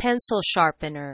pencil sharpener.